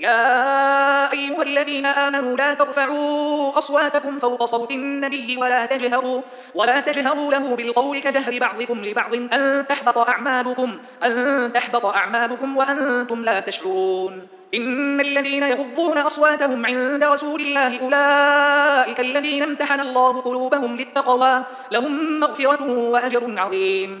يا أيها الذين آمنوا لا ترفعوا أصواتكم فوق صوت النبي ولا تجهروا, ولا تجهروا له بالقول كجهر بعضكم لبعض. أن تحبط أعمالكم, أن تحبط أعمالكم وأنتم لا تشعرون. إن الذين يغضون أصواتهم عند رسول الله أولئك الذين امتحن الله قلوبهم للتقوى لهم مغفرة وأجر عظيم.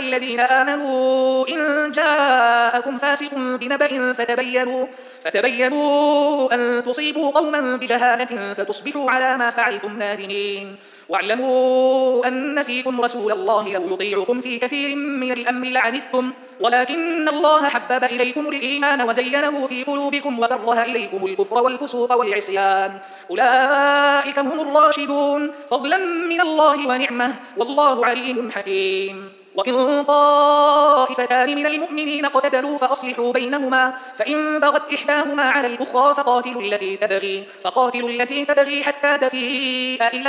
الذين آمنوا إن جاءكم فاسق بنبأ فتبينوا, فتبينوا أن تصيبوا قوما بجهالة فتصبحوا على ما فعلتم نادمين. واعلموا أن فيكم رسول الله لو يطيعكم في كثير من الأمر لعنتم. ولكن الله حبب إليكم الإيمان وزينه في قلوبكم وكره إليكم الكفر والفسوق والعصيان. أولئك هم الراشدون. فضلا من الله ونعمة. والله عليم حكيم. وإن طائفتان من المؤمنين اقتتلوا فأصلحوا بينهما فإن بغت إحداهما على الأخرى فقاتلوا التي تبغي, فقاتلوا التي تبغي حتى تفيء إلى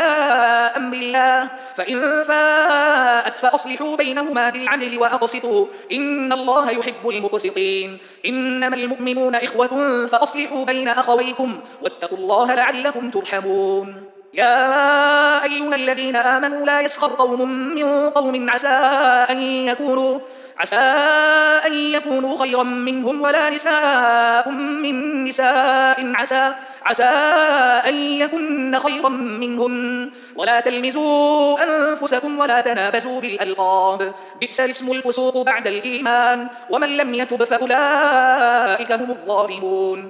أمر الله فإن فاءت فأصلحوا بينهما بالعدل وأقسطوا. إن الله يحب المقسطين. إنما المؤمنون إخوة فأصلحوا بين أخويكم واتقوا الله لعلكم ترحمون. يا أيها الذين آمنوا لا يسخر قوم من قوم عسى أن يكونوا عسى أن يكونوا خيرا منهم ولا نساء من نساء عسى عسى أن يكن خيرا منهم. ولا تلمزوا أنفسكم ولا تنابزوا بالألقاب. بئس الاسم الفسوق بعد الإيمان. ومن لم يتب فأولئك هم الظالمون.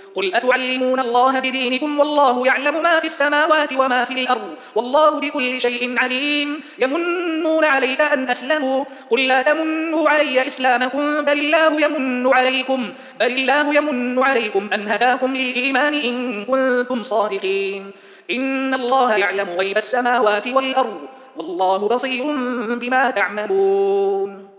قل أتعلمون الله بدينكم والله يعلم ما في السماوات وما في الأرض والله بكل شيء عليم يمنون عليك أن أسلموا قل لا تمنوا علي إسلامكم بل الله يمن عليكم بل الله يمن عليكم أن هداكم للإيمان إن كنتم صادقين إن الله يعلم غيب السماوات والأرض والله بصير بما تعملون